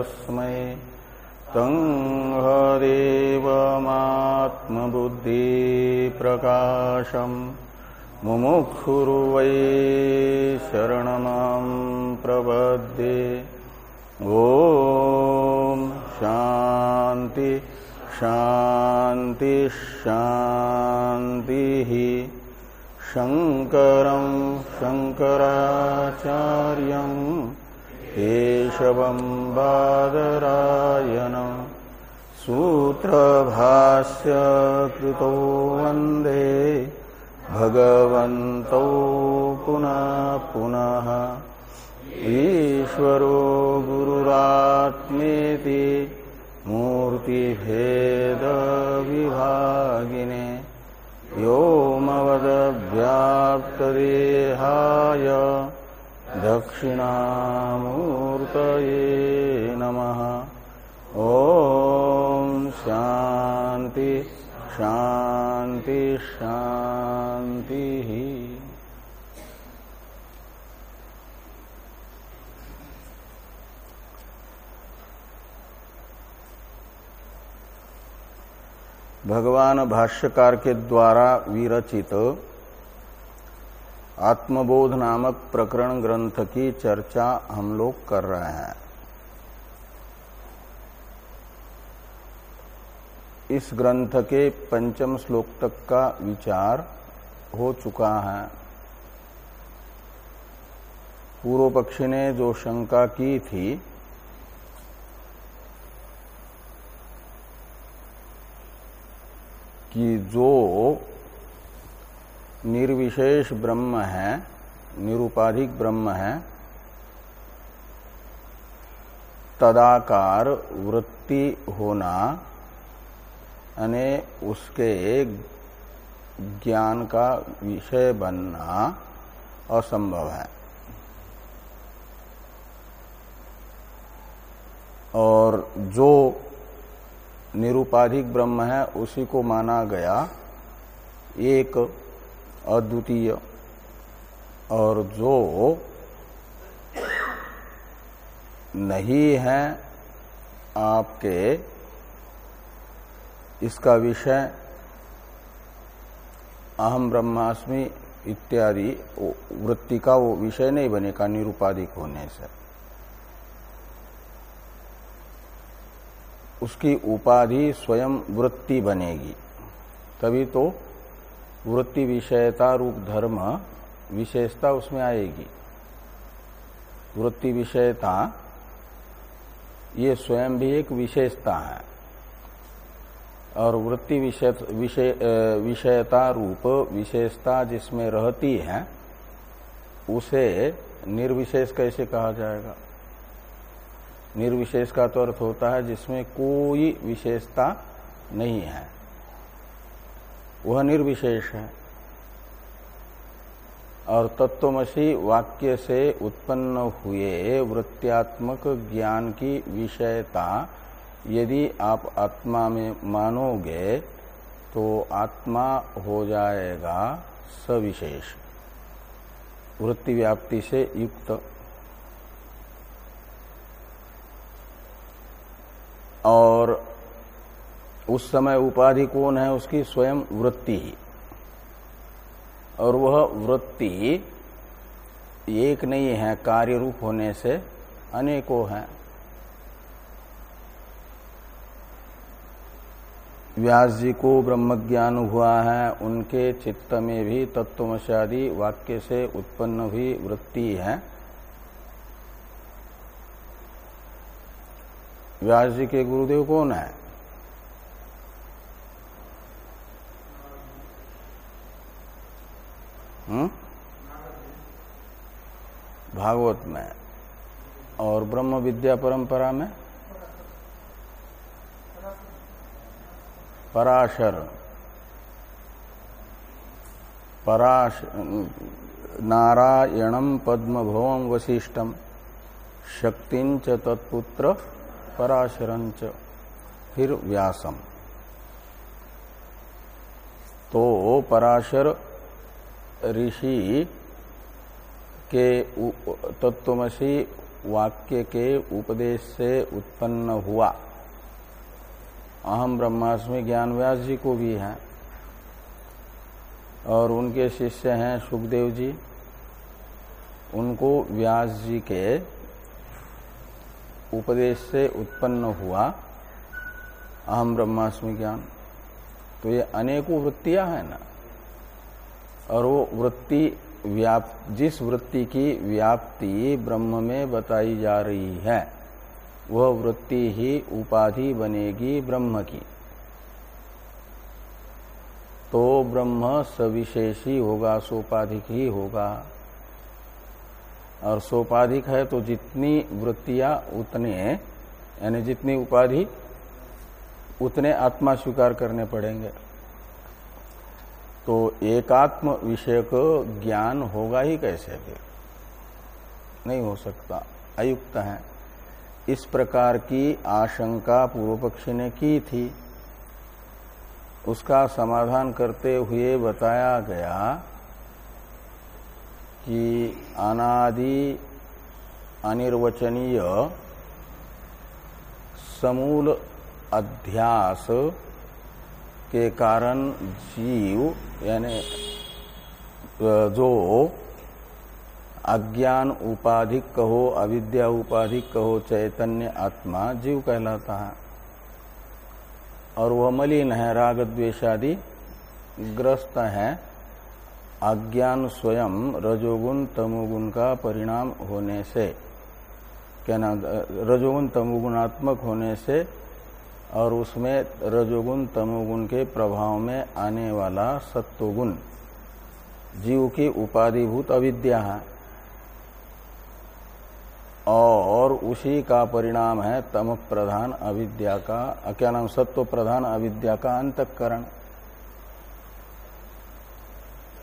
तस्मै तं हदेवमात्मबुद्धिप्रकाशम् मुमुक्षुर्वै शरणमां प्रपद्ये। ॐ शान्ति शान्ति शान्तिः। शङ्करं शङ्कराचार्यं केशवं बादरायण सूत्रभास्य कृतो वंदे भगवन्तौ पुनः पुनः ईश्वरो गुरुरात्मेति मूर्तिभेदविभागिने व्योमवदव्याप्तदेहाय दक्षिणामूर्तये नमः। ॐ शान्ति शान्ति शान्तिः। भगवान भाष्यकार के द्वारा विरचित आत्मबोध नामक प्रकरण ग्रंथ की चर्चा हम लोग कर रहे हैं। इस ग्रंथ के पंचम श्लोक तक का विचार हो चुका है। पूर्व पक्षी ने जो शंका की थी, कि जो निर्विशेष ब्रह्म है, निरुपाधिक ब्रह्म है, तदाकार वृत्ति होना यानी उसके ज्ञान का विषय बनना असंभव है। और जो निरुपाधिक ब्रह्म है, उसी को माना गया एक अद्वितीय। और जो नहीं है आपके, इसका विषय अहम ब्रह्मास्मि इत्यादि वृत्ति का वो विषय नहीं बनेगा निरुपाधिक होने से। उसकी उपाधि स्वयं वृत्ति बनेगी। तभी तो वृत्ति विषयता रूप धर्म विशेषता उसमें आएगी। वृत्ति विषयता, ये स्वयं भी एक विशेषता है। और वृत्ति विषय विषय विषयता रूप विशेषता जिसमें रहती है, उसे निर्विशेष कैसे कहा जाएगा? निर्विशेष का तो अर्थ होता है जिसमें कोई विशेषता नहीं है। वह निर्विशेष है। और तत्वमसी वाक्य से उत्पन्न हुए वृत्त्यात्मक ज्ञान की विषयता यदि आप आत्मा में मानोगे तो आत्मा हो जाएगा सविशेष। वृत्ति व्याप्ति से युक्त। और उस समय उपाधि कौन है? उसकी स्वयं वृत्ति ही। और वह वृत्ति एक नहीं है कार्य रूप होने से अनेकों हैं। व्यास जी को ब्रह्म ज्ञान हुआ है, उनके चित्त में भी तत्वमशादी वाक्य से उत्पन्न हुई वृत्ति है। व्यास जी के गुरुदेव कौन है? हुँ? भागवत में और ब्रह्म विद्या परंपरा में? पराशर। पराश नारायणम पद्म भवम वशिष्ठम शक्तिंच तत्पुत्र पराशरंच फिर व्यासम तो पराशर ऋषि के तत्वमसी वाक्य के उपदेश से उत्पन्न हुआ। अहम ब्रह्मास्मि ज्ञान व्यास जी को भी है और उनके शिष्य हैं सुखदेव जी। उनको व्यास जी के उपदेश से उत्पन्न हुआ अहम ब्रह्मास्मि ज्ञान। तो ये अनेकों वृत्तियाँ हैं ना। और वो वृत्ति व्याप, जिस वृत्ति की व्याप्ति ब्रह्म में बताई जा रही है, वह वृत्ति ही उपाधि बनेगी ब्रह्म की। तो ब्रह्म सविशेषी होगा, सोपाधिक ही होगा। और सोपाधिक है तो जितनी वृत्तियाँ उतने, यानी जितनी उपाधि, उतने आत्मा स्वीकार करने पड़ेंगे। तो एकात्म विषय को ज्ञान होगा ही कैसे फिर? नहीं हो सकता। अयुक्त है। इस प्रकार की आशंका पूर्व पक्षी ने की थी। उसका समाधान करते हुए बताया गया कि अनादि अनिर्वचनीय समूल अध्यास के कारण जीव, यानी जो अज्ञान उपाधिक कहो, अविद्या उपाधिक कहो, चैतन्य आत्मा, जीव कहलाता है। और वह मलिन है, राग द्वेषादि ग्रस्त है। अज्ञान स्वयं रजोगुण तमोगुण का परिणाम होने से, क्या नाम रजोगुण तमोगुणात्मक होने से और उसमें रजोगुण, तमोगुण के प्रभाव में आने वाला सत्वगुण। जीव की उपाधिभूत अविद्या है। और उसी का परिणाम है तम प्रधान अविद्या का, क्या नाम सत्व प्रधान अविद्या का अंतकरण।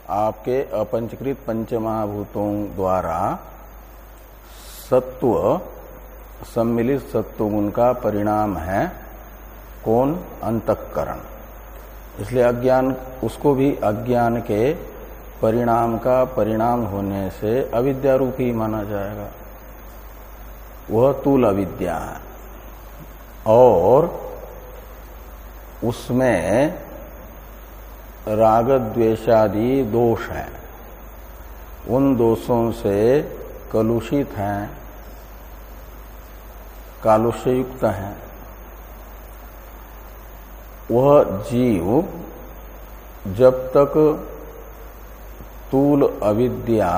आपके अपंचकृत पंचमहाभूतों द्वारा सत्व, सम्मिलित सत्वगुण का परिणाम है कौन अंतकरण। इसलिए अज्ञान, उसको भी अज्ञान के परिणाम का परिणाम होने से अविद्या रूपी माना जाएगा। वह तूल अविद्या है। और उसमें राग द्वेषादि दोष है। उन दोषों से कलुषित हैं कालुष्य युक्त हैं। वह जीव जब तक तूल अविद्या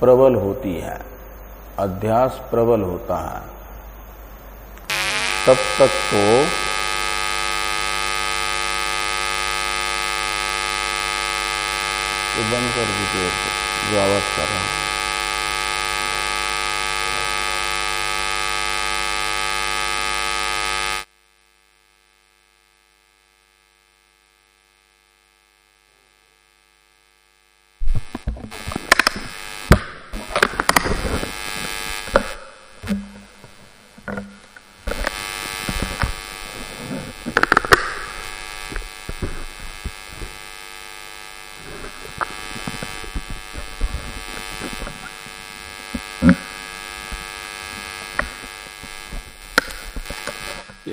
प्रबल होती है, अध्यास प्रबल होता है, तब तक तो बंद कर दीजिए जो आवाज़ कर रहा हूँ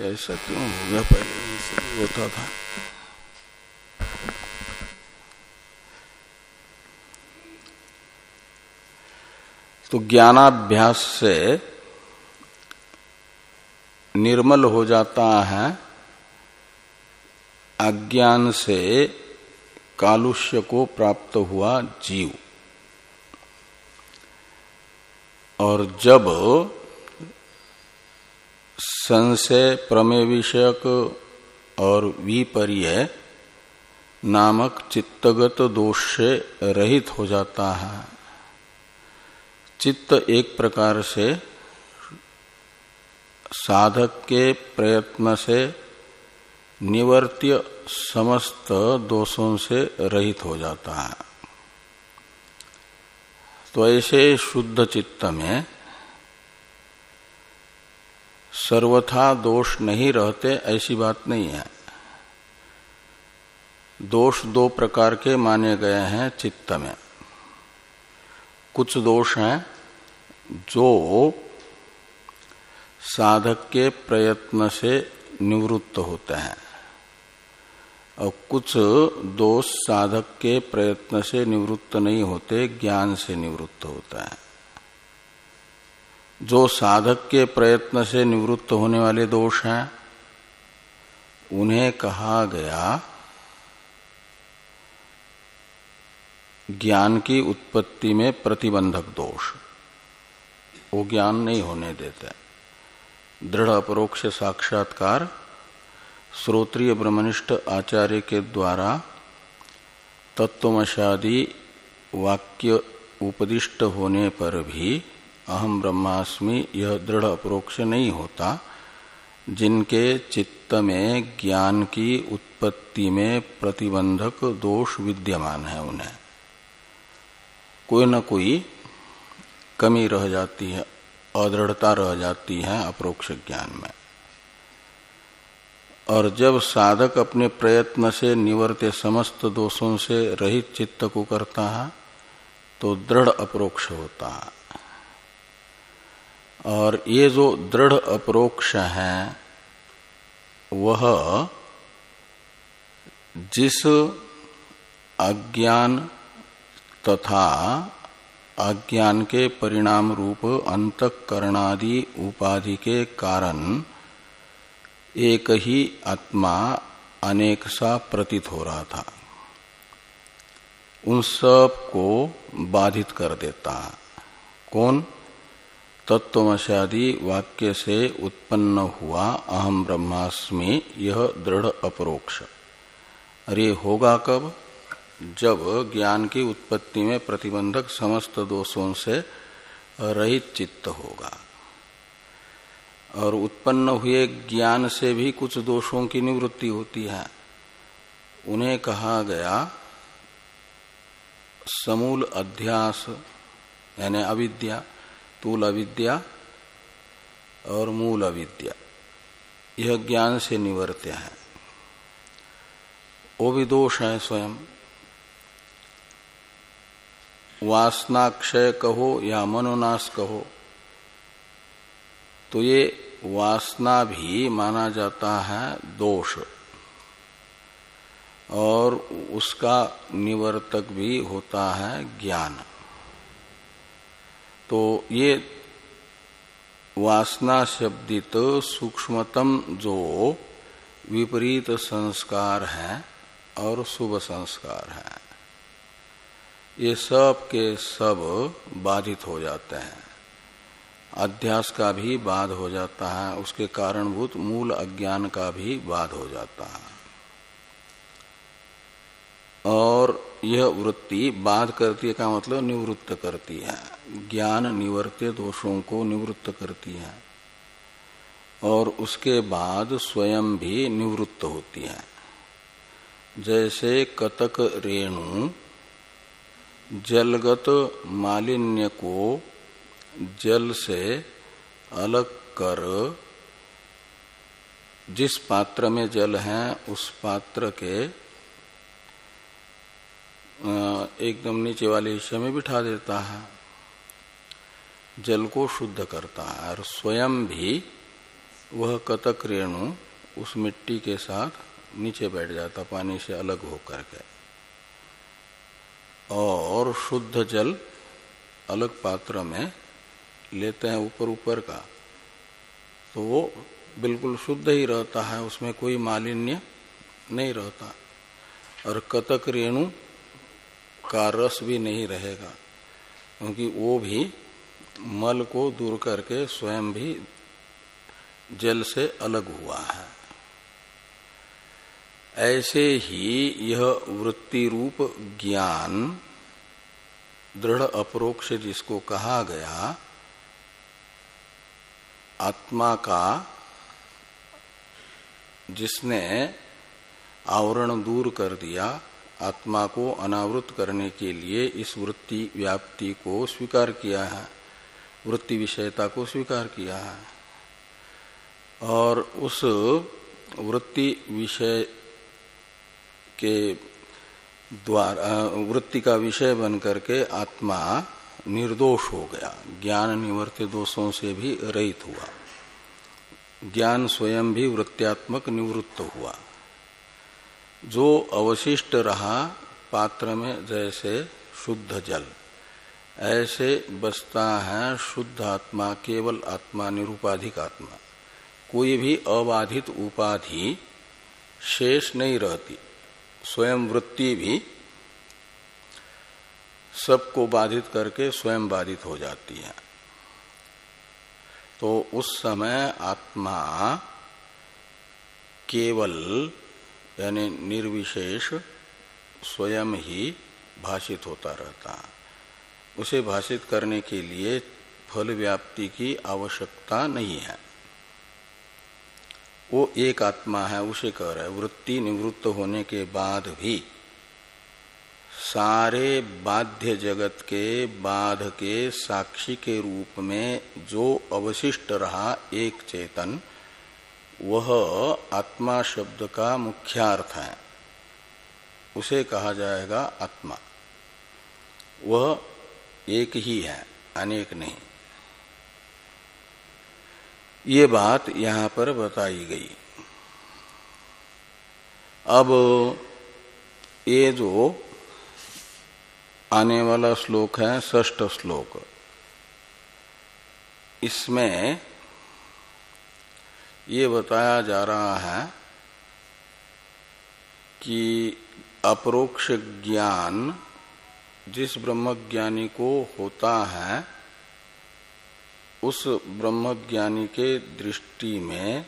ऐसा क्यों हो गया पहले से होता था तो ज्ञानाभ्यास से निर्मल हो जाता है अज्ञान से कालुष्य को प्राप्त हुआ जीव। और जब संशय प्रमेय विषयक और विपर्य नामक चित्तगत दोष से रहित हो जाता है चित्त एक प्रकार से साधक के प्रयत्न से निवर्त्य समस्त दोषों से रहित हो जाता है। तो ऐसे शुद्ध चित्त में सर्वथा दोष नहीं रहते, ऐसी बात नहीं है। दोष दो प्रकार के माने गए हैं चित्त में। कुछ दोष हैं जो साधक के प्रयत्न से निवृत्त होते हैं और कुछ दोष साधक के प्रयत्न से निवृत्त नहीं होते, ज्ञान से निवृत्त होता है। जो साधक के प्रयत्न से निवृत्त होने वाले दोष हैं, उन्हें कहा गया ज्ञान की उत्पत्ति में प्रतिबंधक दोष। वो ज्ञान नहीं होने देते। दृढ़ अपरोक्ष साक्षात्कार श्रोत्रिय ब्रह्मनिष्ठ आचार्य के द्वारा तत्वमशादी वाक्य उपदिष्ट होने पर भी अहम ब्रह्मास्मि यह दृढ़ अपरोक्ष नहीं होता, जिनके चित्त में ज्ञान की उत्पत्ति में प्रतिबंधक दोष विद्यमान है उन्हें। कोई न कोई कमी रह जाती है, अदृढ़ता रह जाती है अप्रोक्ष ज्ञान में। और जब साधक अपने प्रयत्न से निवर्ते समस्त दोषों से रहित चित्त को करता है तो दृढ़ अप्रोक्ष होता है। और ये जो दृढ़ अप्रोक्ष है, वह जिस अज्ञान तथा अज्ञान के परिणाम रूप अंतकरणादि उपाधि के कारण एक ही आत्मा अनेक सा प्रतीत हो रहा था। उन सबको बाधित कर देता। कौन? तत्वमशादी वाक्य से उत्पन्न हुआ अहम ब्रह्मास्मि, यह दृढ़ अपरोक्ष। अरे होगा कब? जब ज्ञान की उत्पत्ति में प्रतिबंधक समस्त दोषों से रहित चित्त होगा और उत्पन्न हुए ज्ञान से भी कुछ दोषों की निवृत्ति होती है। उन्हें कहा गया समूल अध्यास, यानी अविद्या, तूल अविद्या और मूल अविद्या। यह ज्ञान से निवर्त्य है। वो भी दोष है स्वयं। वासनाक्षय कहो या मनोनाश कहो। तो ये वासना भी माना जाता है दोष। और उसका निवर्तक भी होता है ज्ञान। तो ये वासना शब्दित सूक्ष्मतम जो विपरीत संस्कार है और शुभ संस्कार है। ये सब के सब बाधित हो जाते हैं। अध्यास का भी बाध हो जाता है, उसके कारणभूत मूल अज्ञान का भी बाध हो जाता है। और यह वृत्ति बाध करती है, का मतलब निवृत्त करती है। ज्ञान निवर्त्य दोषों को निवृत्त करती है। और उसके बाद स्वयं भी निवृत्त होती है। जैसे कतक रेणु जलगत मालिन्य को जल से अलग कर, जिस पात्र में जल है, उस पात्र के एकदम नीचे वाले हिस्से में बिठा देता है। जल को शुद्ध करता है और स्वयं भी वह कतक रेणु उस मिट्टी के साथ नीचे बैठ जाता, पानी से अलग होकर के। और शुद्ध जल अलग पात्र में लेते हैं ऊपर ऊपर का तो वो बिल्कुल शुद्ध ही रहता है, उसमें कोई मालिन्य नहीं रहता। और कतक रेणु का रस भी नहीं रहेगा, क्योंकि वो भी मल को दूर करके स्वयं भी जल से अलग हुआ है। ऐसे ही यह वृत्ति रूप ज्ञान, दृढ़ अप्रोक्ष जिसको कहा गया, आत्मा का, जिसने आवरण दूर कर दिया, आत्मा को अनावृत करने के लिए इस वृत्ति व्याप्ति को स्वीकार किया है, वृत्ति विषयता को स्वीकार किया है। और उस वृत्ति विषय के द्वारा वृत्ति का विषय बन करके आत्मा निर्दोष हो गया। ज्ञान निवर्त दोषों से भी रहित हुआ। ज्ञान स्वयं भी वृत्त्यात्मक निवृत्त हुआ। जो अवशिष्ट रहा पात्र में जैसे शुद्ध जल, ऐसे बसता है शुद्ध आत्मा, केवल आत्मा, निरुपाधिक आत्मा। कोई भी अबाधित उपाधि शेष नहीं रहती। स्वयं वृत्ति भी सबको बाधित करके स्वयं बाधित हो जाती है। तो उस समय आत्मा केवल, यानी निर्विशेष, स्वयं ही भाषित होता रहता उसे भाषित करने के लिए फल व्याप्ति की आवश्यकता नहीं है। वो एक आत्मा है, उसे कह रहा है। वृत्ति निवृत्त होने के बाद भी सारे बाध्य जगत के, बाध के, साक्षी के रूप में जो अवशिष्ट रहा एक चेतन, वह आत्मा शब्द का मुख्यार्थ है। उसे कहा जाएगा आत्मा। वह एक ही है, अनेक नहीं। ये बात यहाँ पर बताई गई। अब ये जो आने वाला श्लोक है ष्ठ श्लोक, इसमें ये बताया जा रहा है कि अप्रोक्ष ज्ञान जिस ब्रह्मज्ञानी को होता है उस ब्रह्मज्ञानी के दृष्टि में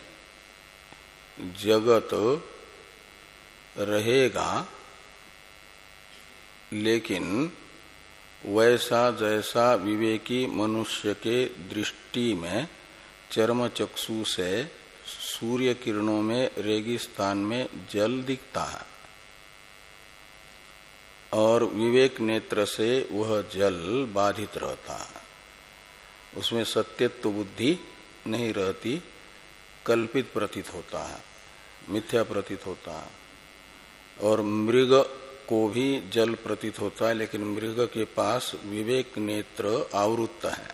जगत रहेगा, लेकिन वैसा जैसा विवेकी मनुष्य के दृष्टि में चर्म चक्षु से सूर्य किरणों में रेगिस्तान में जल दिखता है। और विवेक नेत्र से वह जल बाधित रहता है। उसमें सत्यत्व बुद्धि नहीं रहती, कल्पित प्रतीत होता है, मिथ्या प्रतीत होता है। और मृग को भी जल प्रतीत होता है, लेकिन मृग के पास विवेक नेत्र आवृत्त है।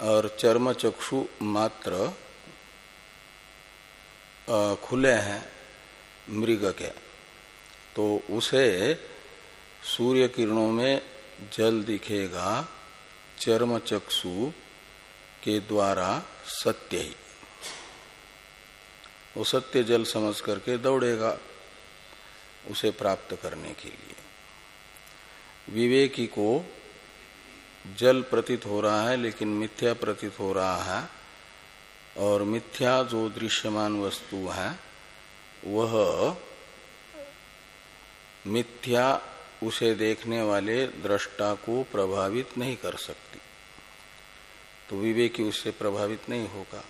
और चर्म चक्षु मात्र खुले हैं मृग के। तो उसे सूर्य किरणों में जल दिखेगा चर्म चक्षु के द्वारा सत्य ही। वो सत्य जल समझ करके दौड़ेगा उसे प्राप्त करने के लिए। विवेकी को जल प्रतीत हो रहा है, लेकिन मिथ्या प्रतीत हो रहा है, और मिथ्या जो दृश्यमान वस्तु है, वह मिथ्या उसे देखने वाले दृष्टा को प्रभावित नहीं कर सकती। तो विवेकी उससे प्रभावित नहीं होगा।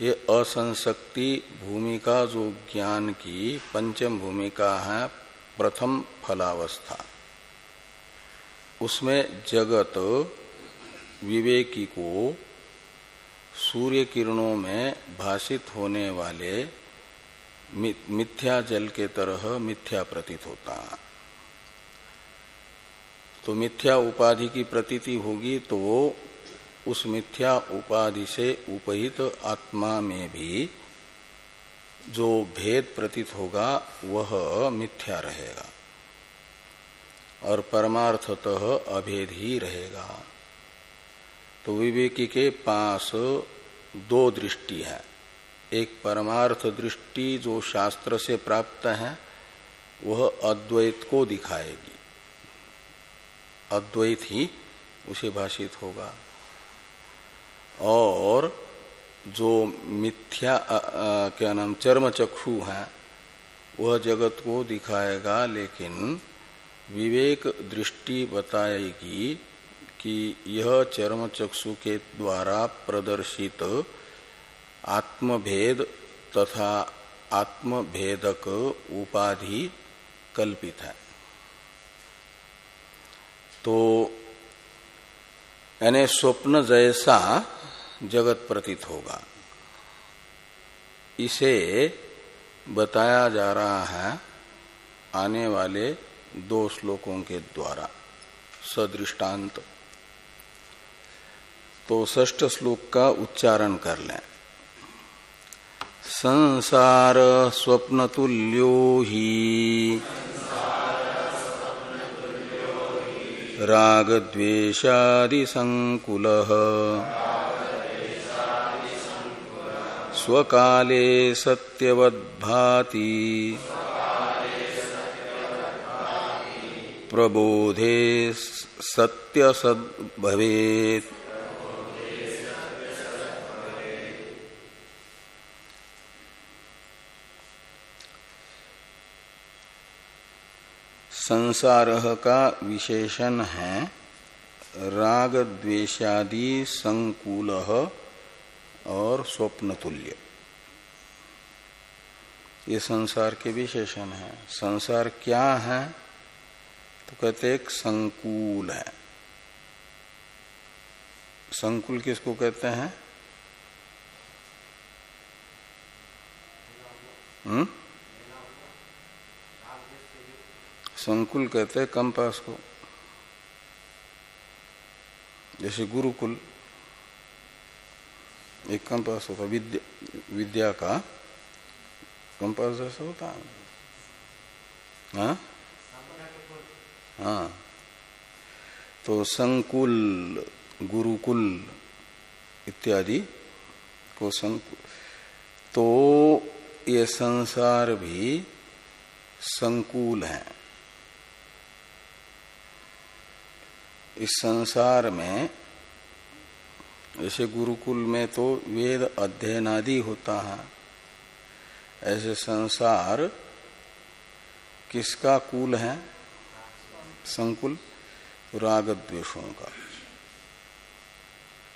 ये असंशक्ति भूमिका जो ज्ञान की पंचम भूमिका है, प्रथम फलावस्था। उसमें जगत विवेकी को सूर्य किरणों में भाषित होने वाले मिथ्या जल के तरह मिथ्या प्रतीत होता है। तो मिथ्या उपाधि की प्रतीति होगी तो उस मिथ्या उपाधि से उपहित आत्मा में भी जो भेद प्रतीत होगा, वह मिथ्या रहेगा और परमार्थतः अभेद ही रहेगा। तो विवेकी के पास दो दृष्टि है। एक परमार्थ दृष्टि जो शास्त्र से प्राप्त है, वह अद्वैत को दिखाएगी। अद्वैत ही उसे भाषित होगा। और जो मिथ्या आ, आ, क्या नाम चर्म चक्षु है वह जगत को दिखाएगा लेकिन विवेक दृष्टि बताएगी कि यह चर्म चक्षु के द्वारा प्रदर्शित आत्मभेद तथा आत्मभेदक उपाधि कल्पित है। तो यानी स्वप्न जैसा जगत प्रतीत होगा। इसे बताया जा रहा है आने वाले दो श्लोकों के द्वारा। सदृष्टांत। तो ष्ठ श्लोक का उच्चारण कर लें। संसार स्वप्न तुल्यो ही। राग द्वेशादि संकुल स्वकाले सत्यवद्भाति। प्रबोधे सत्य संसार का विशेषण है। राग द्वेशादि संकुल और स्वप्न तुल्य ये संसार के विशेषण है। संसार क्या है? तो कहते एक संकुल है। संकुल किसको कहते हैं? हम्म? संकुल कहते हैं कंपास को। जैसे गुरुकुल, एक कंपास होता, विद्या विद्या का कंपास जैसा होता। है? हाँ। हाँ तो संकुल, गुरुकुल इत्यादि को संकुल तो ये संसार भी संकुल है। इस संसार में, जैसे गुरुकुल में तो वेद अध्ययन आदि होता है, ऐसे संसार किसका कुल है? संकुल राग द्वेषों का।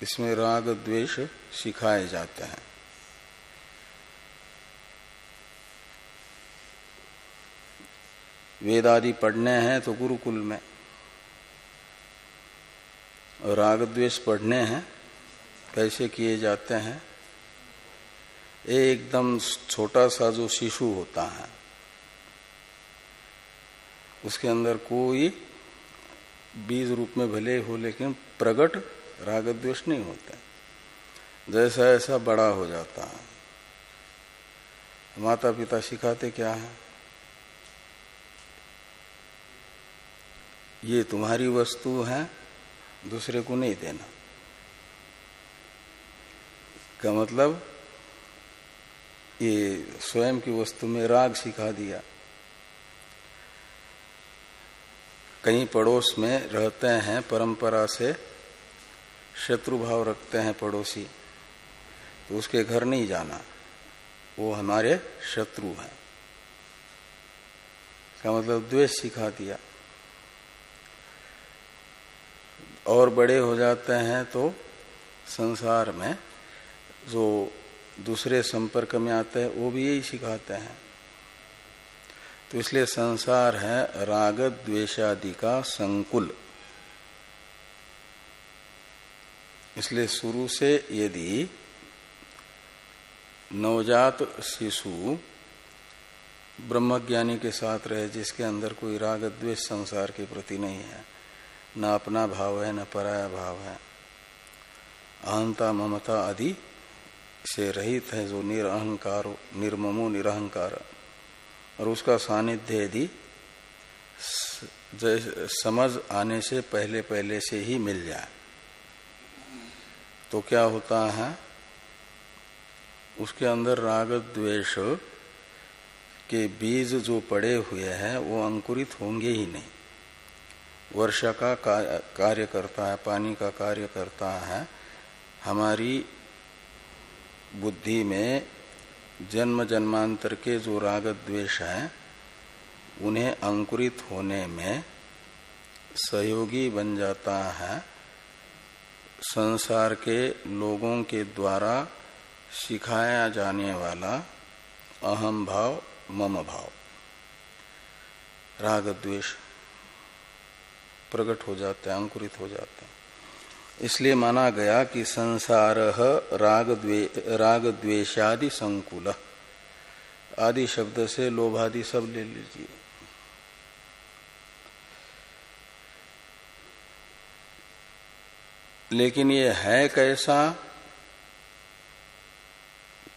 इसमें राग द्वेष सिखाए जाते हैं। वेद आदि पढ़ने हैं तो गुरुकुल में राग द्वेष पढ़ने हैं, कैसे किए जाते हैं? एकदम छोटा सा जो शिशु होता है, उसके अंदर कोई बीज रूप में भले हो, लेकिन प्रगट राग द्वेष नहीं होते। जैसा ऐसा बड़ा हो जाता है। माता पिता सिखाते क्या है? ये तुम्हारी वस्तु है दूसरे को नहीं देना। का मतलब ये स्वयं की वस्तु में राग सिखा दिया। कहीं पड़ोस में रहते हैं, परंपरा से शत्रु भाव रखते हैं पड़ोसी तो उसके घर नहीं जाना। वो हमारे शत्रु हैं। का मतलब द्वेष सिखा दिया। और बड़े हो जाते हैं तो संसार में जो दूसरे संपर्क में आते हैं, वो भी यही सिखाते हैं। तो इसलिए संसार है राग द्वेषादि का संकुल। इसलिए शुरू से यदि नवजात शिशु ब्रह्मज्ञानी के साथ रहे, जिसके अंदर कोई राग द्वेष संसार के प्रति नहीं है न अपना भाव है, न पराया भाव है। अहंता ममता आदि से रहित है जो निरअहकार निर्ममो निरहंकार। और उसका सानिध्य यदि समझ आने से पहले पहले से ही मिल जाए तो क्या होता है, उसके अंदर राग द्वेष के बीज जो पड़े हुए हैं, वो अंकुरित होंगे ही नहीं। वर्षा का कार्य करता है, पानी का कार्य करता है, हमारी बुद्धि में जन्म जन्मांतर के जो राग द्वेष है, उन्हें अंकुरित होने में सहयोगी बन जाता है। संसार के लोगों के द्वारा सिखाया जाने वाला अहम भाव, मम भाव, राग द्वेष। प्रकट हो जाते हैं अंकुरित हो जाते हैं। इसलिए माना गया कि संसार राग द्वे, राग द्वेशादि संकुल। आदि शब्द से लोभादि सब ले लीजिए। लेकिन ये है कैसा?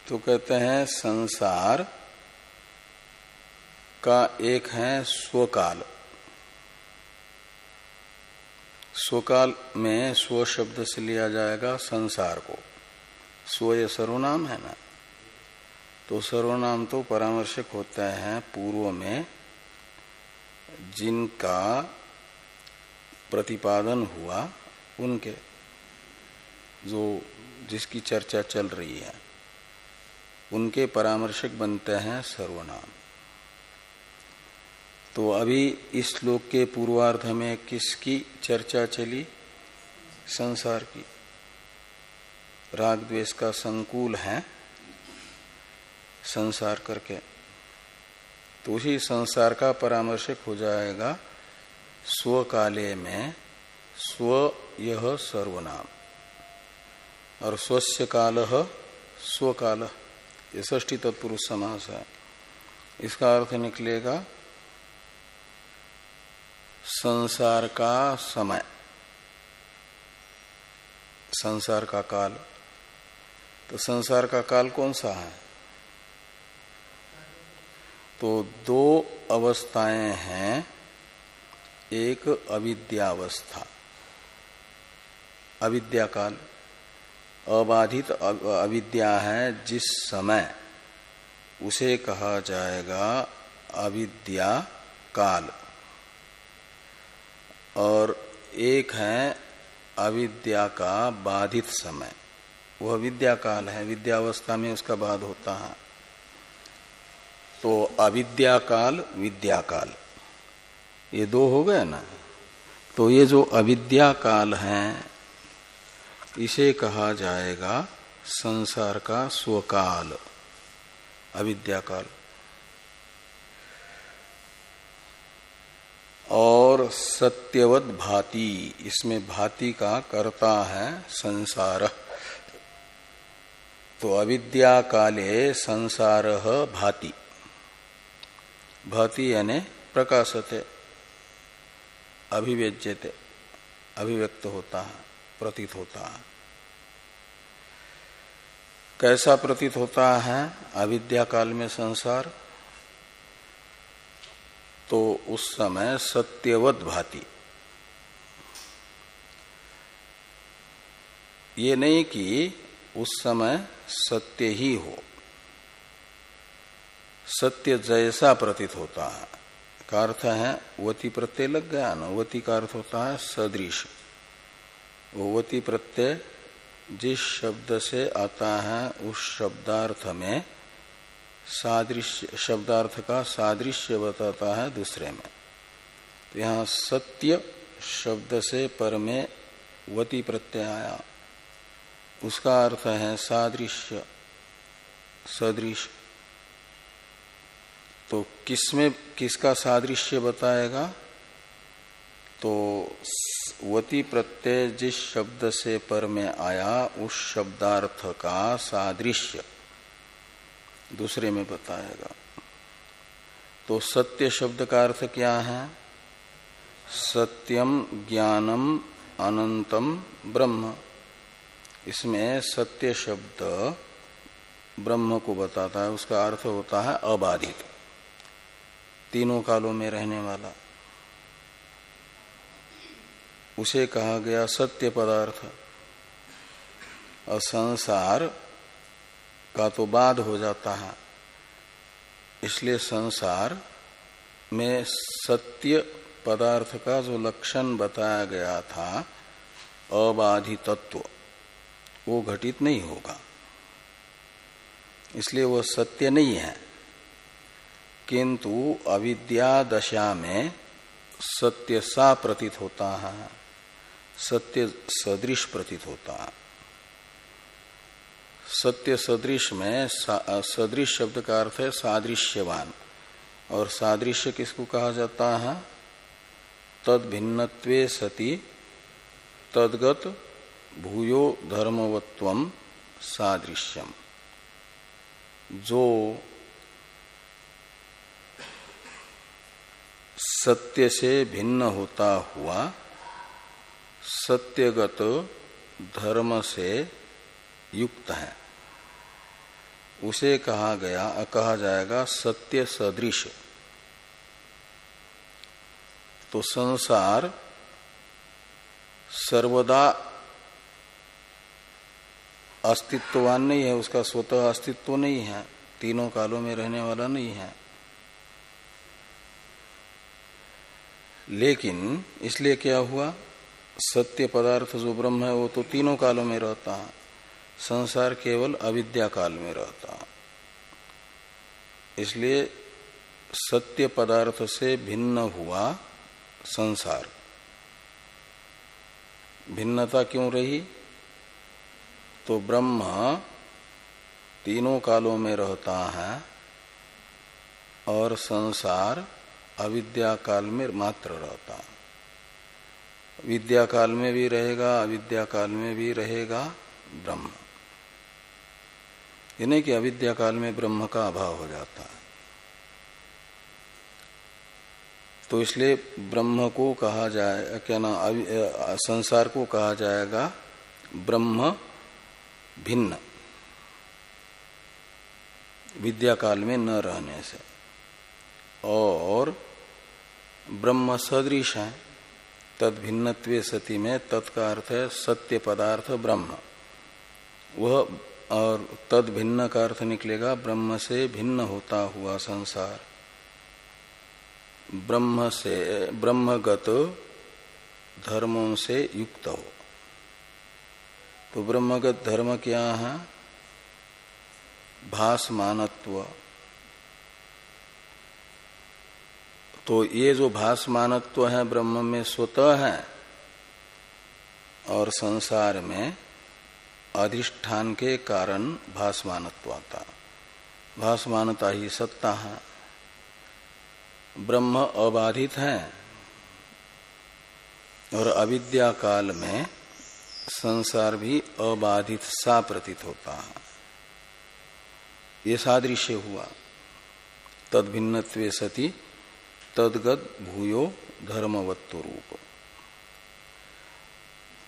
तो कहते हैं संसार का एक है स्वकाल। स्वकाल में स्व शब्द से लिया जाएगा संसार को। स्व ये सर्वनाम है ना? तो सर्वनाम तो परामर्शक होता है पूर्व में, जिनका प्रतिपादन हुआ उनके, जो जिसकी चर्चा चल रही है, उनके परामर्शक बनते हैं सर्वनाम। तो अभी इस श्लोक के पूर्वार्ध में किसकी चर्चा चली? संसार की। राग द्वेष का संकुल है संसार करके। तो उसी संसार का परामर्शक हो जाएगा स्व काले में स्व यह सर्वनाम और स्वस्य काल स्व काल ये ष्टी तत्पुरुष समास है। इसका अर्थ निकलेगा संसार का समय। संसार का काल। तो संसार का काल कौन सा है? तो दो अवस्थाएँ हैं। एक अविद्यावस्था। अविद्या काल। अबाधित अविद्या है जिस समय। उसे कहा जाएगा अविद्या काल। और एक है अविद्या का बाधित समय। वह विद्या काल है, विद्यावस्था में उसका बाध होता है। तो अविद्या काल विद्या काल ये दो हो गए ना? तो ये जो अविद्या काल है, इसे कहा जाएगा संसार का स्वकाल अविद्या काल और सत्यवत भाति, इसमें भाति का कर्ता है संसार। तो अविद्या काले संसार भाति। भाति यानी प्रकाशते, अभिव्यज्यते, अभिव्यक्त होता है, प्रतीत होता है। कैसा प्रतीत होता है? अविद्या काल में संसार तो उस समय सत्यवत भाति। ये नहीं कि उस समय सत्य ही हो। सत्य जैसा प्रतीत होता है। का अर्थ है, वती प्रत्यय लग गया ना? वती का अर्थ होता है सदृश। वो वती प्रत्यय जिस शब्द से आता है, उस शब्दार्थ में सादृश्य शब्दार्थ का सादृश्य बताता है दूसरे में। तो यहाँ सत्य शब्द से पर में वती प्रत्यय आया उसका अर्थ है सादृश्य सदृश। तो किसमें, किसका सादृश्य बताएगा? तो वती प्रत्यय जिस शब्द से पर में आया, उस शब्दार्थ का सादृश्य। दूसरे में बताएगा। तो सत्य शब्द का अर्थ क्या है? सत्यम ज्ञानम अनंतम ब्रह्म। इसमें सत्य शब्द ब्रह्म को बताता है, उसका अर्थ होता है अबाधित। तीनों कालों में रहने वाला। उसे कहा गया सत्य पदार्थ। और संसार का तो बाद हो जाता है। इसलिए संसार में सत्य पदार्थ का जो लक्षण बताया गया था, अबाधितत्व, वो घटित नहीं होगा। इसलिए वो सत्य नहीं है। किंतु अविद्या दशा में सत्य सा प्रतीत होता है, सत्य सदृश प्रतीत होता है। सत्य सदृश में सदृश शब्द का अर्थ है सादृश्यवान। और सादृश्य किसको कहा जाता है? तद भिन्नत्वे सति, तदगत भूयो धर्मवत्व सादृश्यम। जो सत्य से भिन्न होता हुआ, सत्यगत धर्म से युक्त है। उसे कहा गया, कहा जाएगा सत्य सदृश। तो संसार सर्वदा अस्तित्ववान नहीं है, उसका स्वतः अस्तित्व नहीं है, तीनों कालों में रहने वाला नहीं है। लेकिन इसलिए क्या हुआ? सत्य पदार्थ जो ब्रह्म है, वो तो तीनों कालों में रहता है। संसार केवल अविद्या काल में रहता। इसलिए सत्य पदार्थ से भिन्न हुआ संसार। भिन्नता क्यों रही? तो ब्रह्म तीनों कालों में रहता है और संसार अविद्या काल में मात्र रहता। विद्या काल में भी रहेगा, अविद्या काल में भी रहेगा ब्रह्म। ये नहीं कि अविद्या काल में ब्रह्म का अभाव हो जाता है। तो इसलिए ब्रह्म को कहा जाए, क्या ना संसार को कहा जाएगा ब्रह्म भिन्न। विद्या काल में न रहने से। और ब्रह्म सदृश है, तद भिन्नत्व सती में तत्का अर्थ है सत्य पदार्थ ब्रह्म। वह और तद भिन्न का अर्थ निकलेगा, ब्रह्म से भिन्न होता हुआ संसार। ब्रह्म से, ब्रह्मगत धर्मों से युक्त हो। तो ब्रह्मगत धर्म क्या है? भासमानत्व। तो ये जो भासमानत्व है ब्रह्म में, स्वतः है, और संसार में अधिष्ठान के कारण भासमानत्व आता भासमानता ही सत्ता है। ब्रह्म अबाधित है और अविद्या काल में संसार भी अबाधित सा प्रतीत होता है। ये सादृश्य हुआ। तद भिन्न सती, तदगत भूयो धर्मवत्व रूप।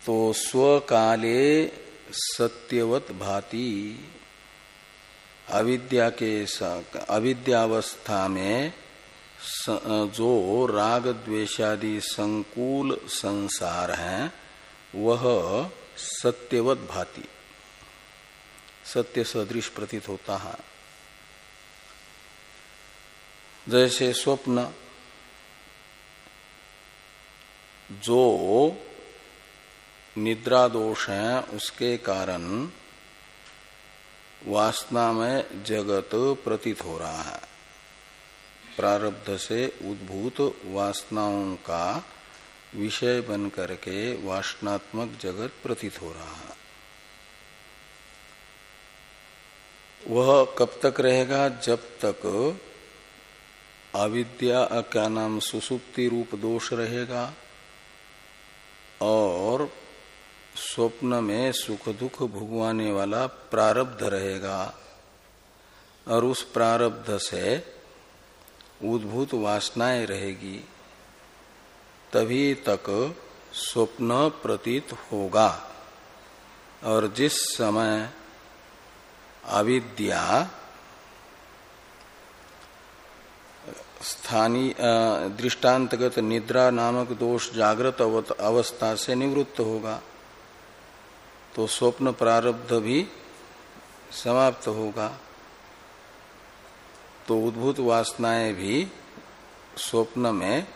तो स्वकाले सत्यवत भाति। अविद्या के अविद्यावस्था में जो राग द्वेषादि संकुल संसार है, वह सत्यवत भाति। सत्य सदृश प्रतीत होता है। जैसे स्वप्न, जो निद्रा दोष है, उसके कारण वासना में जगत प्रतीत हो रहा है। प्रारब्ध से उद्भूत वासनाओं का विषय बन करके वासनात्मक जगत प्रतीत हो रहा है। वह कब तक रहेगा? जब तक अविद्या क्या नाम सुसुप्ति रूप दोष रहेगा और स्वप्न में सुख दुख भुगवाने वाला प्रारब्ध रहेगा। और उस प्रारब्ध से उद्भूत वासनाएँ रहेगी। तभी तक स्वप्न प्रतीत होगा। और जिस समय अविद्या स्थानीय दृष्टांतगत निद्रा नामक दोष जागृत अवस्था से निवृत्त होगा तो स्वप्न प्रारब्ध भी समाप्त होगा। तो उद्भूत वासनाएँ भी स्वप्न में,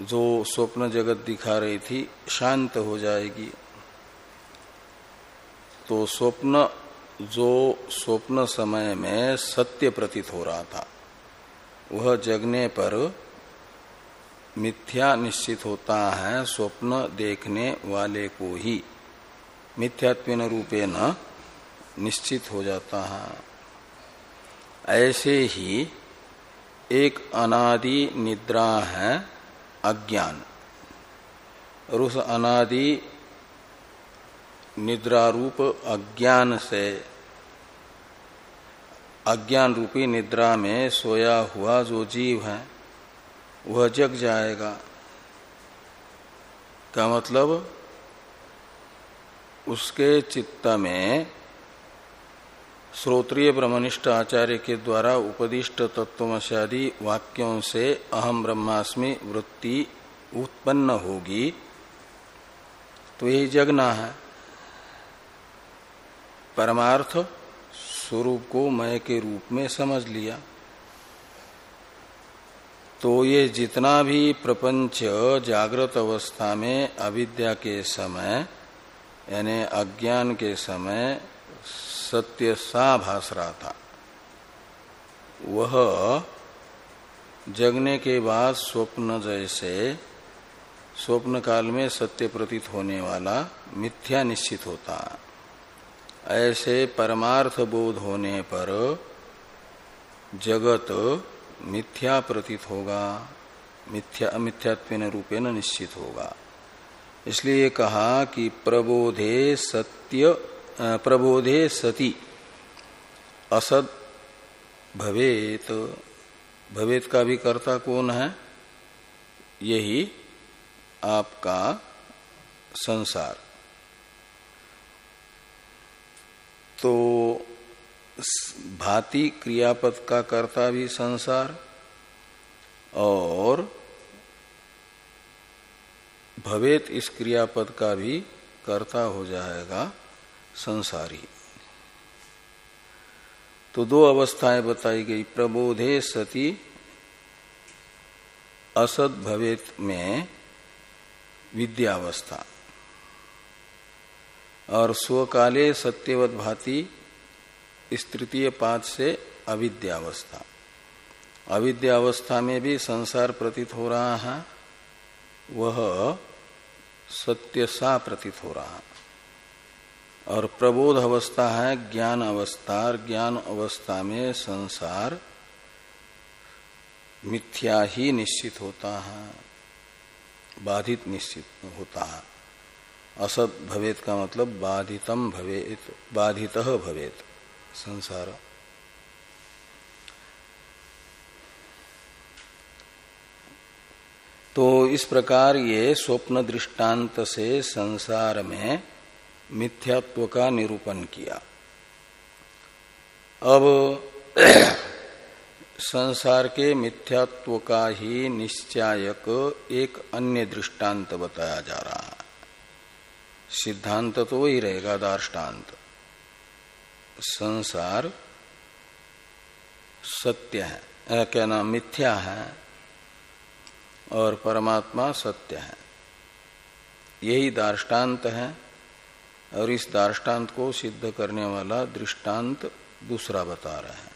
जो स्वप्न जगत दिखा रही थी, शांत हो जाएगी। तो स्वप्न, जो स्वप्न समय में सत्य प्रतीत हो रहा था, वह जगने पर मिथ्या निश्चित होता है स्वप्न देखने वाले को ही। मिथ्यात्व रूपे न निश्चित हो जाता है। ऐसे ही एक अनादि निद्रा है अज्ञान। और उस अनादि निद्रा रूप अज्ञान से, अज्ञान रूपी निद्रा में सोया हुआ जो जीव है, वह जग जाएगा। का मतलब? उसके चित्त में श्रोत्रिय ब्रह्मनिष्ठ आचार्य के द्वारा उपदिष्ट तत्वमशादी वाक्यों से अहम ब्रह्मास्मि वृत्ति उत्पन्न होगी। तो यही जगना है। परमार्थ स्वरूप को मय के रूप में समझ लिया। तो ये जितना भी प्रपंच जागृत अवस्था में अविद्या के समय यानी अज्ञान के समय सत्य सा भास रहा था वह जगने के बाद स्वप्न जैसे स्वप्न काल में सत्य प्रतीत होने वाला मिथ्या निश्चित होता। ऐसे परमार्थ बोध होने पर जगत मिथ्या प्रतीत होगा, मिथ्या अमिथ्यात्व रूपेण निश्चित होगा। इसलिए कहा कि प्रबोधे सत्य प्रबोधे सती। असद भवेत। भवेत का भी कर्ता कौन है? यही आपका संसार। तो भांति क्रियापद का कर्ता भी संसार और भवेत इस क्रियापद का भी कर्ता हो जाएगा संसारी। तो दो अवस्थाएँ बताई गई। प्रबोधे सती, असद भवेत में विद्यावस्था। और स्वकाले सत्यवत भाति इस तृतीय पाद से अविद्यावस्था। अविद्यावस्था में भी संसार प्रतीत हो रहा है। वह सत्य सा प्रतीत हो रहा। और प्रबोध अवस्था है ज्ञान अवस्था, और ज्ञान अवस्था में संसार मिथ्या ही निश्चित होता है, बाधित निश्चित होता है। असत भवेत का मतलब बाधितम भवेत, बाधित भवेत संसार। तो इस प्रकार ये स्वप्न दृष्टांत से संसार में मिथ्यात्व का निरूपण किया। अब संसार के मिथ्यात्व का ही निश्चायक एक अन्य दृष्टांत बताया जा रहा है। सिद्धांत तो वही रहेगा दार्टान्त संसार सत्य है क्या नाम, मिथ्या है। और परमात्मा सत्य है। यही दार्टान्त है और इस दार्टान्त को सिद्ध करने वाला दृष्टांत दूसरा बता रहे हैं।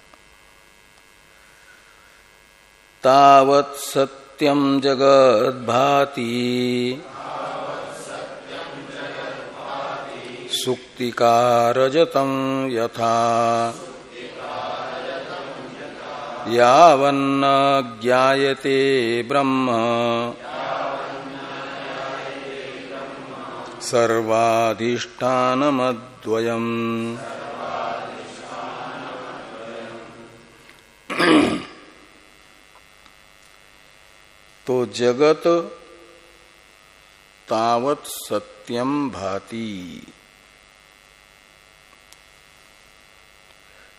तावत सत्यम जगत भाती सुक्तिकारजतम यथा। यावन्न ज्ञायते ब्रह्म। सर्वाधिष्ठानमद्वयम्। तो जगत तावत सत्यम भाती।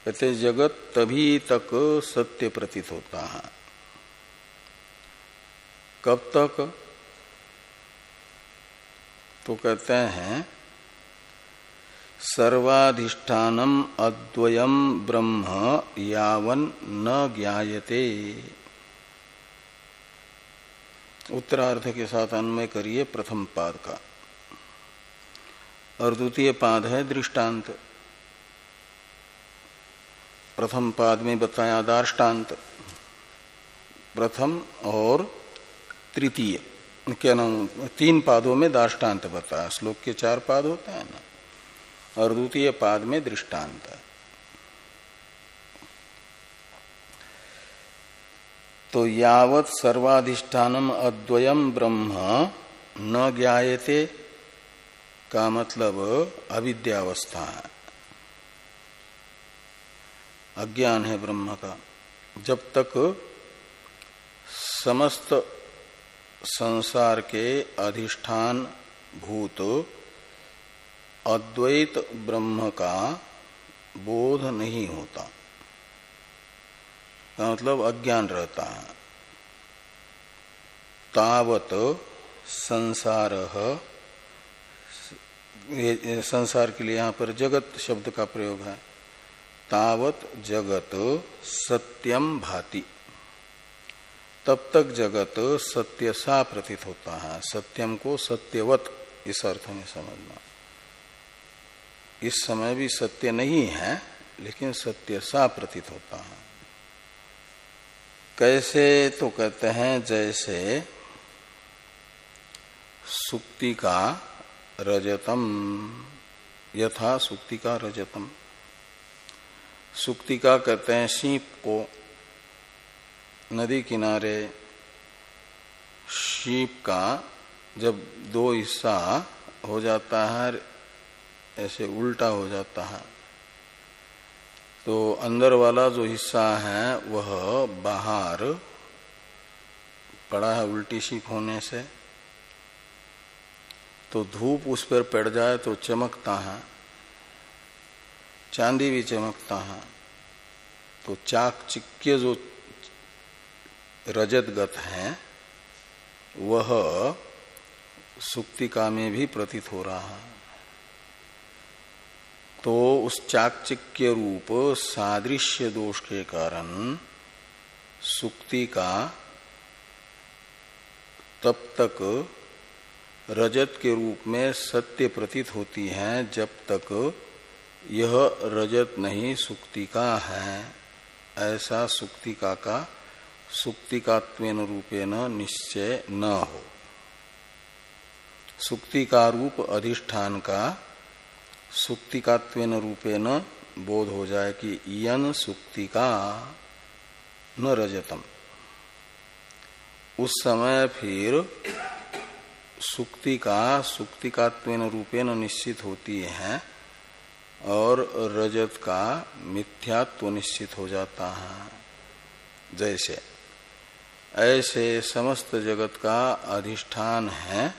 कहते जगत तभी तक सत्य प्रतीत होता है। कब तक? तो कहते हैं सर्वाधिष्ठान अद्वयम ब्रह्म यावन न ज्ञायते। उत्तरार्थ के साथ अन्वय करिए प्रथम पाद का। और द्वितीय पाद है दृष्टांत। प्रथम पाद में बताया दार्टान्त प्रथम और तृतीय। क्या नाम तीन पादों में दार्टान्त बताया। श्लोक के चार पाद होते हैं ना? और द्वितीय पाद में दृष्टांत तो यावत सर्वाधिष्ठानम अद्वयम ब्रह्म, न ज्ञाते का मतलब अविद्यावस्था है। अज्ञान है ब्रह्म का। जब तक समस्त संसार के अधिष्ठान भूत अद्वैत ब्रह्म का बोध नहीं होता, का मतलब अज्ञान रहता है। तावत संसार संसार के लिए यहाँ पर जगत शब्द का प्रयोग है। तावत जगत सत्यम भाति। तब तक जगत सत्य सा प्रतीत होता है, सत्यम को सत्यवत, इस अर्थ में समझना। इस समय भी सत्य नहीं है, लेकिन सत्य सा प्रतीत होता है। कैसे तो कहते हैं, जैसे सुक्ति का रजतम, यथा सुक्ति का रजतम। सुक्ति का कहते हैं शीप को। नदी किनारे शीप का जब दो हिस्सा हो जाता है, ऐसे उल्टा हो जाता है तो अंदर वाला जो हिस्सा है, वह बाहर पड़ा है उल्टी शीप होने से। तो धूप उस पर पड़ जाए तो चमकता है। चांदी भी चमकता है। तो चाक चिक्य जो रजतगत है, वह सुक्तिका में भी प्रतीत हो रहा है। तो उस चाकचिक्य रूप सादृश्य दोष के कारण सुक्ति का तब तक रजत के रूप में सत्य प्रतीत होती है, जब तक यह रजत नहीं, सुक्तिका है। ऐसा सुक्तिका का, सुक्तिकात्वेन रूपेण निश्चय न हो। सुक्तिका रूप अधिष्ठान का, सुक्तिकात्वेन रूपेण बोध हो जाए कि यन सुक्तिका न रजतम। उस समय फिर सुक्ति का सुक्तिकात्वेन रूपेण निश्चित होती है। और रजत का मिथ्यात्व निश्चित हो जाता है। जैसे, ऐसे समस्त जगत का अधिष्ठान है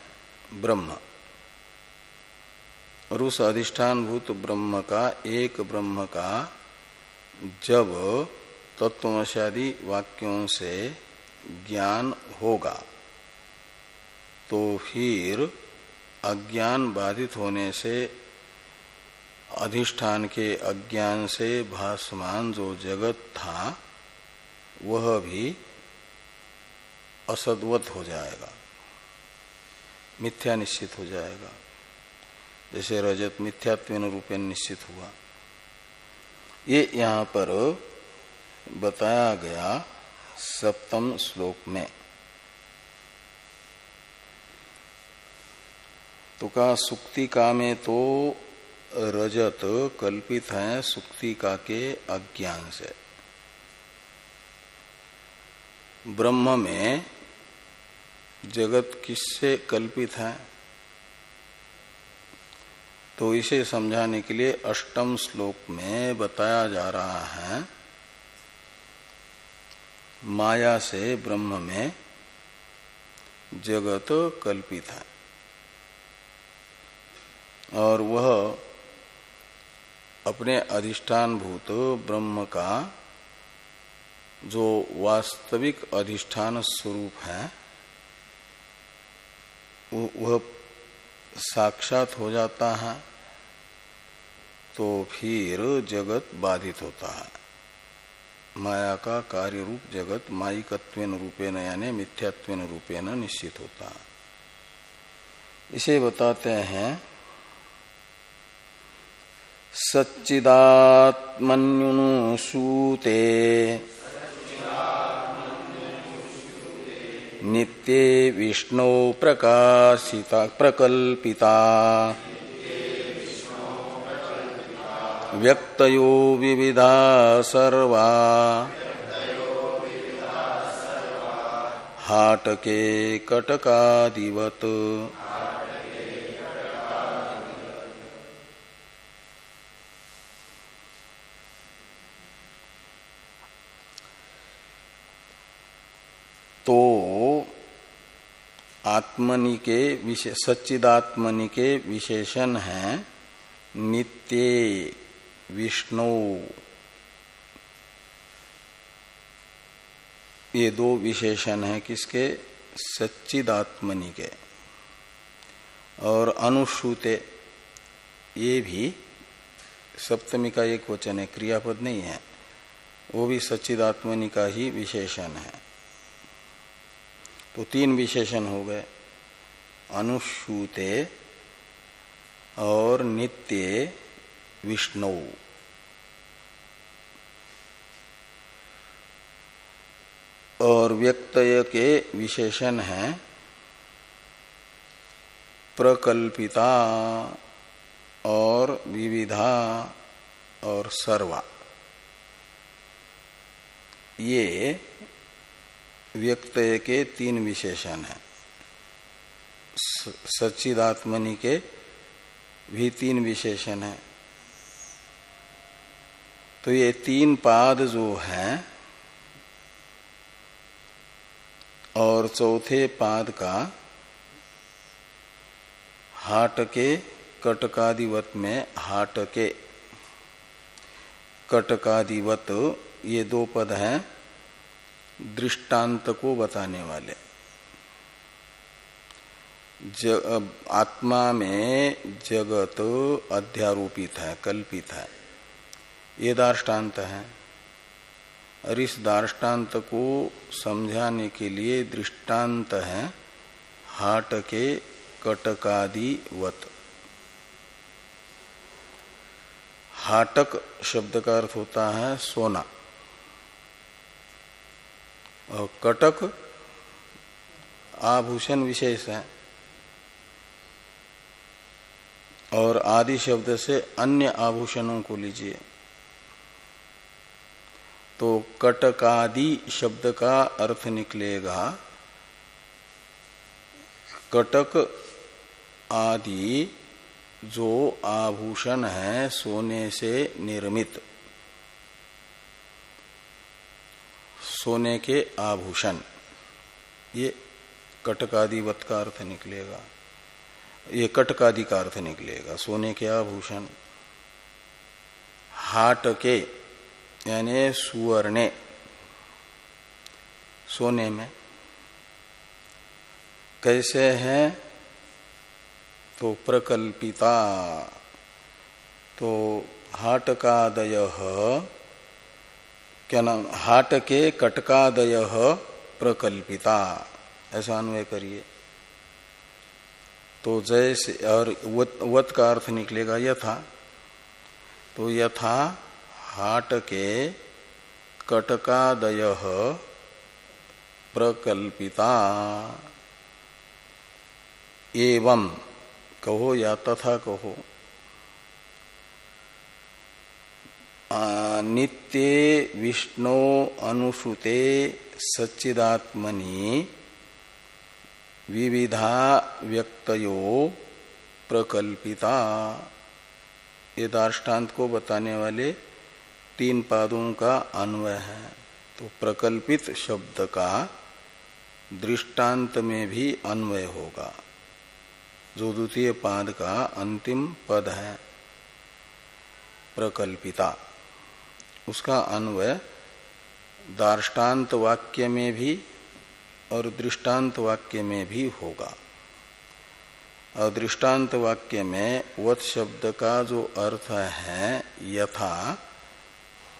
ब्रह्म। और उस अधिष्ठान भूत ब्रह्म का, एक ब्रह्म का जब तत्वशादी वाक्यों से ज्ञान होगा तो फिर अज्ञान बाधित होने से अधिष्ठान के अज्ञान से भासमान जो जगत था, वह भी असदवत हो जाएगा। मिथ्या निश्चित हो जाएगा। जैसे रजत मिथ्यात्व रूपे निश्चित हुआ। ये यहाँ पर बताया गया सप्तम श्लोक में। तो का सुक्तिका में तो रजत कल्पित है सुक्तिका के अज्ञान से। ब्रह्म में जगत किससे कल्पित है? तो इसे समझाने के लिए अष्टम श्लोक में बताया जा रहा है, माया से ब्रह्म में जगत कल्पित है। और वह अपने अधिष्ठान भूत ब्रह्म का जो वास्तविक अधिष्ठान स्वरूप है वह साक्षात हो जाता है तो फिर जगत बाधित होता है। माया का कार्य रूप जगत माइकत्व रूपेण, यानी मिथ्यात्व रूपेण निश्चित होता है। इसे बताते हैं सूते नित्ये विष्णु प्रकाशिता प्रकल्पिता। व्यक्तयो विविधा सर्वा। हाटके कटकादिवत। तो आत्मनि के विशेष सच्चिदात्मनि के विशेषण हैं नित्य विष्णु। ये दो विशेषण हैं किसके? सच्चिदात्मनि के। और अनुश्रुते, ये भी सप्तमी का एक वचन है, क्रियापद नहीं है, वो भी सच्चिदात्मनि का ही विशेषण है। तो तीन विशेषण हो गए। अनुसूते और नित्य विष्णु। और व्यक्तय के विशेषण हैं, प्रकल्पिता और विविधा और सर्वा। ये व्यक्तय के तीन विशेषण हैं। सच्चिदात्मनि के भी तीन विशेषण हैं। तो ये तीन पाद जो हैं, और चौथे पाद का हाट के कटकादिवत में हाट के कटकादिवत, ये दो पद हैं। दृष्टांत को बताने वाले। जग, आत्मा में जगत अध्यारोपित है कल्पित है। ये दार्टान्त है। और इस दार्टान्त को समझाने के लिए दृष्टांत है हाट के कटकादिवत। हाटक शब्द का अर्थ होता है सोना। और कटक आभूषण विशेष है। और आदि शब्द से अन्य आभूषणों को लीजिए। तो कटकादि शब्द का अर्थ निकलेगा, कटक आदि जो आभूषण है सोने से निर्मित। सोने के आभूषण। ये कटकादिवत का अर्थ निकलेगा। ये कटकादि का अर्थ निकलेगा, सोने के आभूषण। हाट के, यानी सुवर्णे, सोने में। कैसे है? तो प्रकल्पिता। तो हाटकादय क्या नाम? हाट के कटकादय प्रकल्पिता। ऐसा अन्वय करिए। तो जैसे और वत, वत का अर्थ निकलेगा यथा। तो यथा हाट के कटकादय प्रकल्पिता। एवं कहो या तथा कहो। नित्य विष्णु अनुसूते सच्चिदात्मनि विविधा व्यक्तयो प्रकल्पिता। ये दार्टान्त को बताने वाले तीन पादों का अन्वय है। तो प्रकल्पित शब्द का दृष्टांत में भी अन्वय होगा। जो द्वितीय पाद का अंतिम पद है, प्रकल्पिता। उसका अन्वय दार्टान्त वाक्य में भी और दृष्टांत वाक्य में भी होगा। और दृष्टांत वाक्य में वत शब्द का जो अर्थ है यथा,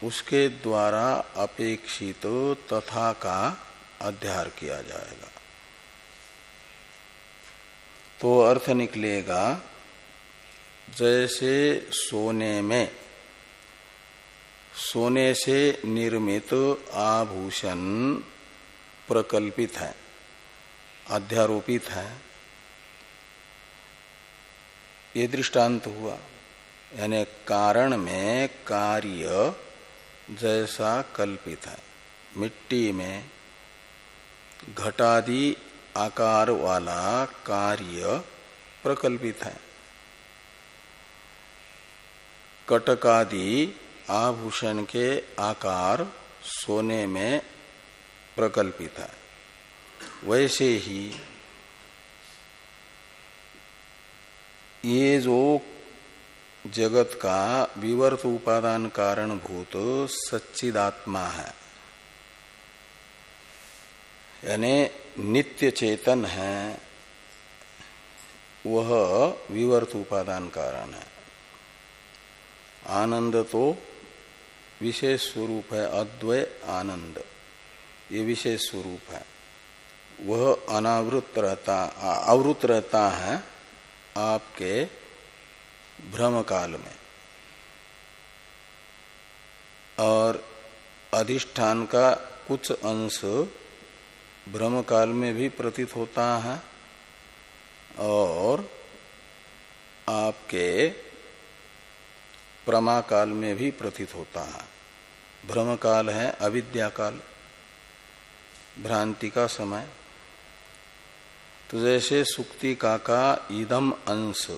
उसके द्वारा अपेक्षित तथा का अध्यार किया जाएगा। तो अर्थ निकलेगा, जैसे सोने में सोने से निर्मित आभूषण प्रकल्पित है, अध्यारोपित है। ये दृष्टांत हुआ। यानी कारण में कार्य जैसा कल्पित है। मिट्टी में घटादि आकार वाला कार्य प्रकल्पित है। कटकादि आभूषण के आकार सोने में प्रकल्पित है। वैसे ही ये जो जगत का विवर्त उपादान कारण भूत सच्चिदात्मा है, यानी नित्य चेतन है, वह विवर्त उपादान कारण है। आनंद तो विशेष स्वरूप है अद्वय आनंद। ये विशेष स्वरूप है। वह अनावृत रहता आवृत रहता है आपके भ्रम काल में। और अधिष्ठान का कुछ अंश भ्रम काल में भी प्रतीत होता है और आपके प्रमा काल में भी प्रतीत होता है। भ्रम काल है अविद्या काल भ्रांति का समय। तो जैसे सुक्ति का का ईदम अंश,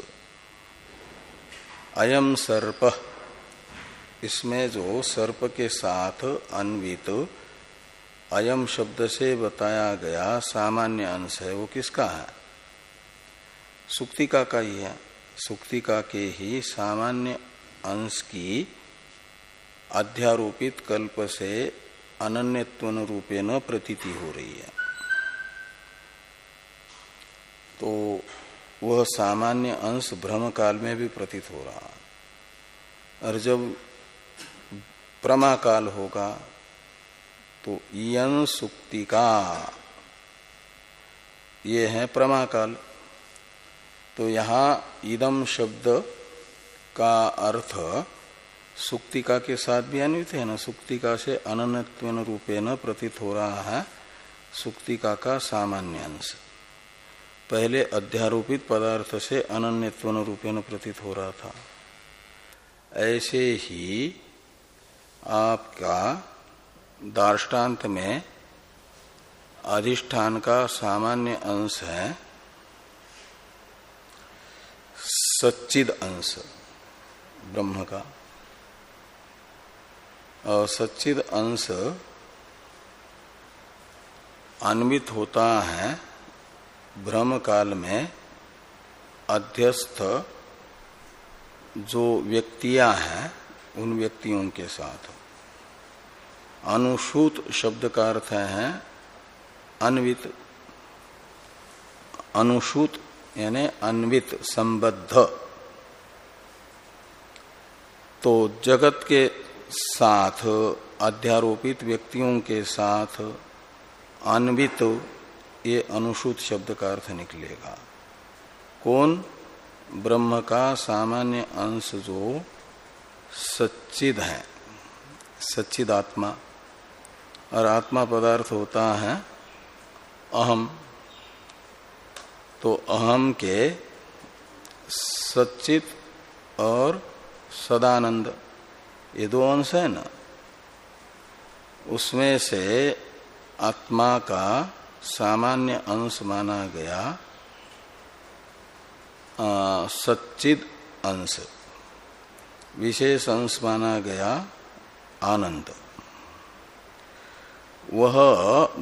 अयम सर्प, इसमें जो सर्प के साथ अन्वित, अयम शब्द से बताया गया सामान्य अंश है, वो किसका है? सुक्तिका का ही है। सुक्तिका के ही सामान्य अंश की अध्यारोपित कल्प से अनन्यत्व रूपे न प्रतीति हो रही है। तो वह सामान्य अंश भ्रम काल में भी प्रतीत हो रहा और जब प्रमा काल होगा तो यन सुक्ति का ये है प्रमा काल तो यहाँ इदम शब्द का अर्थ सुक्तिका के साथ भी अन्वित है ना? सुक्तिका से अनन्यत्व रूपे न प्रतीत हो रहा है सुक्तिका का सामान्य अंश। पहले अध्यारोपित पदार्थ से अनन्यत्व रूपेण प्रतीत हो रहा था। ऐसे ही आपका दार्टान्त में अधिष्ठान का सामान्य अंश है सच्चिद अंश। ब्रह्म का। और सच्चिद अंश अन्वित होता है ब्रह्म काल में अध्यस्थ जो व्यक्तियाँ हैं उन व्यक्तियों के साथ। अनुसूत शब्द का अर्थ है अन्वित, अनुसूत यानी अन्वित संबद्ध। तो जगत के साथ, अध्यारोपित व्यक्तियों के साथ अन्वित ये अनुसूत शब्द का अर्थ निकलेगा। कौन? ब्रह्म का सामान्य अंश जो सच्चिद है, सच्चिद आत्मा। और आत्मा पदार्थ होता है अहम। तो अहम के सच्चित और सदानंद। ये दो अंश है ना। उसमें से आत्मा का सामान्य अंश माना गया सच्चिद अंश। विशेष अंश माना गया आनंद। वह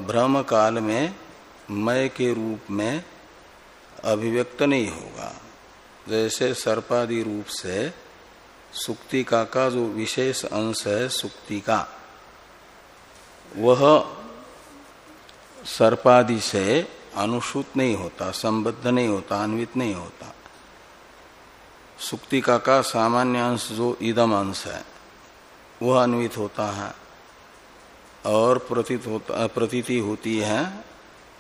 भ्रम काल में मय के रूप में अभिव्यक्त नहीं होगा। जैसे सर्पादि रूप से सुक्तिका का जो विशेष अंश है सुक्तिका वह सर्पादि से अनुसूत नहीं होता, संबद्ध नहीं होता, अन्वित नहीं होता। सुक्तिका का सामान्य अंश जो इदम अंश है, वह अन्वित होता है और प्रतीत होता, प्रतीति होती है,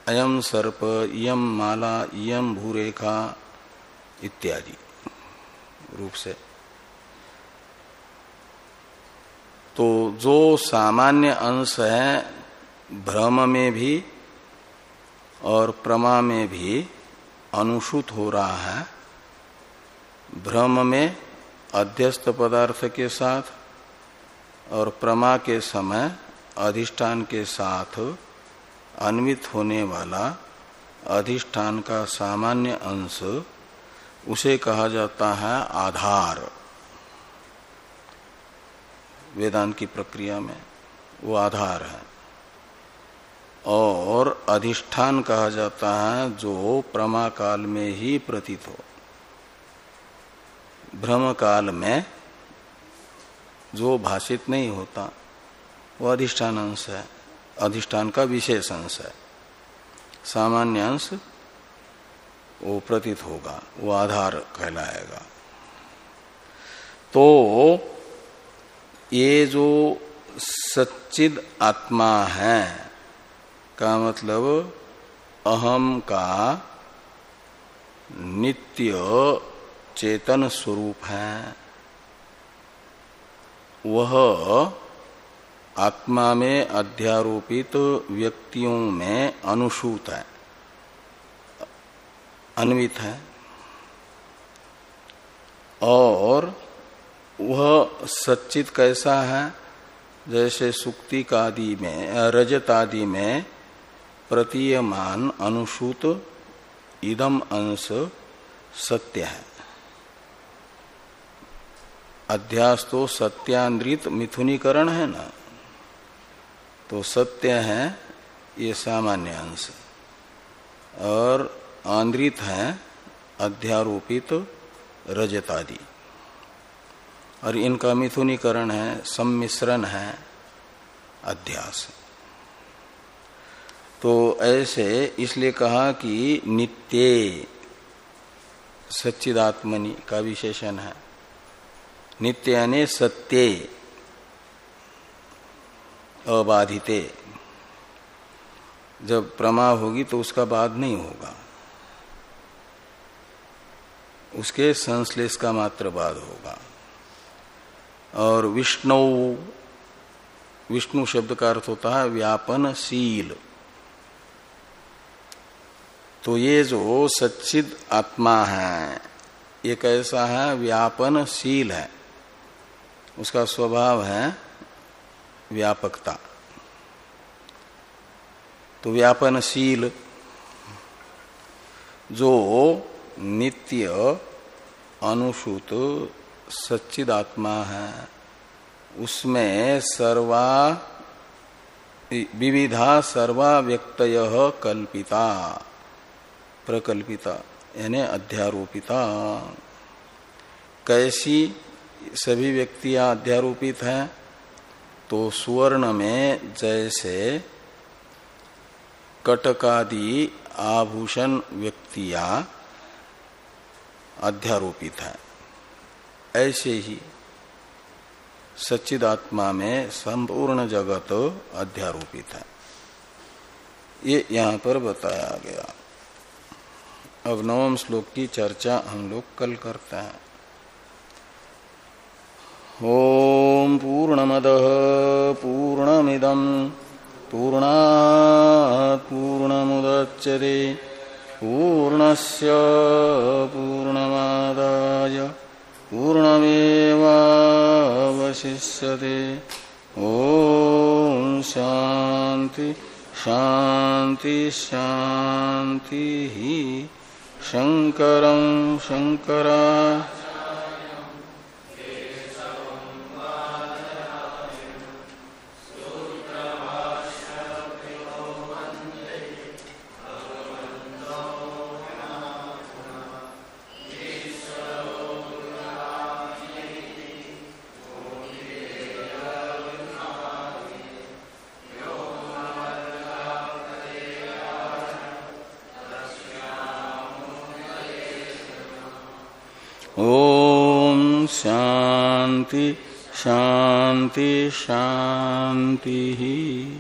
अयम सर्प यम माला यम भूरेखा इत्यादि रूप से। तो जो सामान्य अंश है, भ्रम में भी और प्रमा में भी अनुसूत हो रहा है। भ्रम में अध्यस्त पदार्थ के साथ और प्रमा के समय अधिष्ठान के साथ अन्वित होने वाला अधिष्ठान का सामान्य अंश, उसे कहा जाता है आधार। वेदांत की प्रक्रिया में वो आधार है। और अधिष्ठान कहा जाता है, जो प्रमा काल में ही प्रतीत हो। भ्रम काल में जो भाषित नहीं होता, वो अधिष्ठान अंश है। अधिष्ठान का विशेष अंश है। सामान्य अंश वो प्रतीत होगा, वो आधार कहलाएगा। तो ये जो सच्चिद आत्मा है, का मतलब अहम का नित्य चेतन स्वरूप है। वह आत्मा में अध्यारोपित तो व्यक्तियों में अनुसूत है, अन्वित है। और वह सच्चित कैसा है? जैसे सुक्ति आदि में रजत आदि में प्रतीयमान अनुसूत इदम अंश सत्य है। अध्यास तो सत्यान्द्रित मिथुनीकरण है ना? तो सत्य है, ये सामान्य अंश। और आंद्रित है, अध्यारोपित रजतादि। और इनका मिथुनीकरण है, सम्मिश्रण है अध्यास। तो ऐसे इसलिए कहा कि नित्य सच्चिदात्मनि का विशेषण है। नित्य यानी सत्य, अबाधिते। जब प्रमा होगी तो उसका बाद नहीं होगा। उसके संश्लेष का मात्र बाद होगा। और विष्णु विष्णु शब्द का अर्थ होता है व्यापनशील। तो ये जो सच्चिद आत्मा है, ये कैसा है? व्यापनशील है। उसका स्वभाव है व्यापकता। तो व्यापनशील, जो नित्य, अनुसूत सच्चिदात्मा है, उसमें सर्वा, विविधा सर्वा व्यक्त कल्पिता, प्रकल्पिता, यानी अध्यारोपिता। कैसी सभी व्यक्तियाँ अध्यारोपित हैं तो सुवर्ण में जैसे कटकादि आभूषण व्यक्तियाँ अध्यारोपित है। ऐसे ही सच्चिदात्मा में संपूर्ण जगत अध्यारोपित है। ये यहाँ पर बताया गया। अब नवम श्लोक की चर्चा हम लोग कल करते हैं। ओम पूर्णमद पूर्णमिदम पूर्णा पूर्णमुदच्यते पूर्णस्य पूर्णमादाय पूर्णमेवावशिष्यते। ॐ शान्ति शान्ति ही शङ्करं शङ्करा। शांति